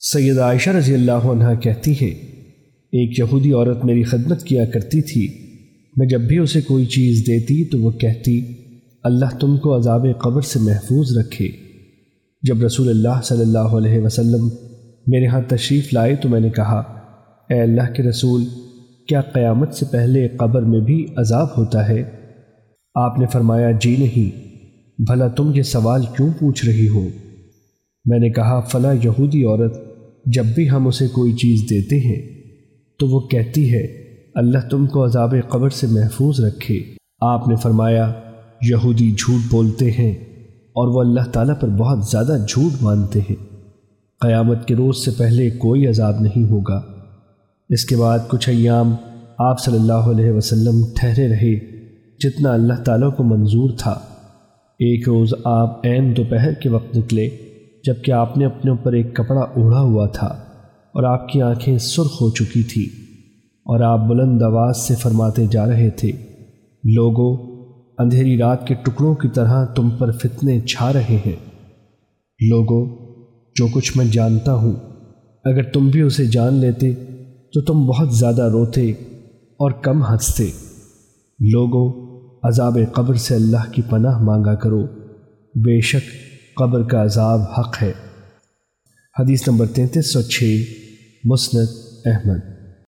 سید عائشہ رضی اللہ عنہ کہتی ہے، ایک یہودی عورت میری خدمت کیا کرتی تھی، میں جب بھی اسے کوئی چیز دیتی تو وہ کہتی، اللہ تم کو عذاب قبر سے محفوظ رکھے۔ جب رسول اللہ صلی اللہ علیہ وسلم میرے ہاں تشریف لائے تو میں نے کہا، اے اللہ کے رسول، کیا قیامت سے پہلے قبر میں بھی عذاب ہوتا ہے؟ آپ نے فرمایا جی نہیں۔ بھلا تم یہ سوال کیوں پوچھ رہی ہو؟ میں نے کہا، فلاں یہودی عورت جب بھی ہم اسے کوئی چیز دیتے ہیں، تو وہ کہتی ہے، اللہ تم کو عذاب قبر سے محفوظ رکھے۔ آپ نے فرمایا، یہودی جھوٹ بولتے ہیں اور وہ اللہ تعالیٰ پر بہت زیادہ جھوٹ مانتے ہیں۔ قیامت کے روز سے پہلے کوئی عذاب نہیں ہوگا۔ اس کے بعد کچھ ایام آپ صلی اللہ علیہ وسلم ٹھہرے رہے، جتنا اللہ تعالیٰ کو منظور تھا۔ ایک روز آپ عین دوپہر کے وقت نکلے۔ جبکہ آپ نے اپنے اوپر ایک کپڑا اوڑھا ہوا تھا اور آپ کی آنکھیں سرخ ہو چکی تھی اور آپ بلند آواز سے فرماتے جا رہے تھے لوگوں اندھیری رات کے ٹکڑوں کی طرح تم پر فتنے چھا رہے ہیں۔ لوگوں جو کچھ میں جانتا ہوں، اگر تم بھی اسے جان لیتے تو تم بہت زیادہ روتے اور کم ہنستے۔ لوگوں عذاب قبر سے اللہ کی پناہ مانگا کرو۔ بے شک قبر کا عذاب حق ہے۔ حدیث نمبر تینتیس سو چھ مسند احمد۔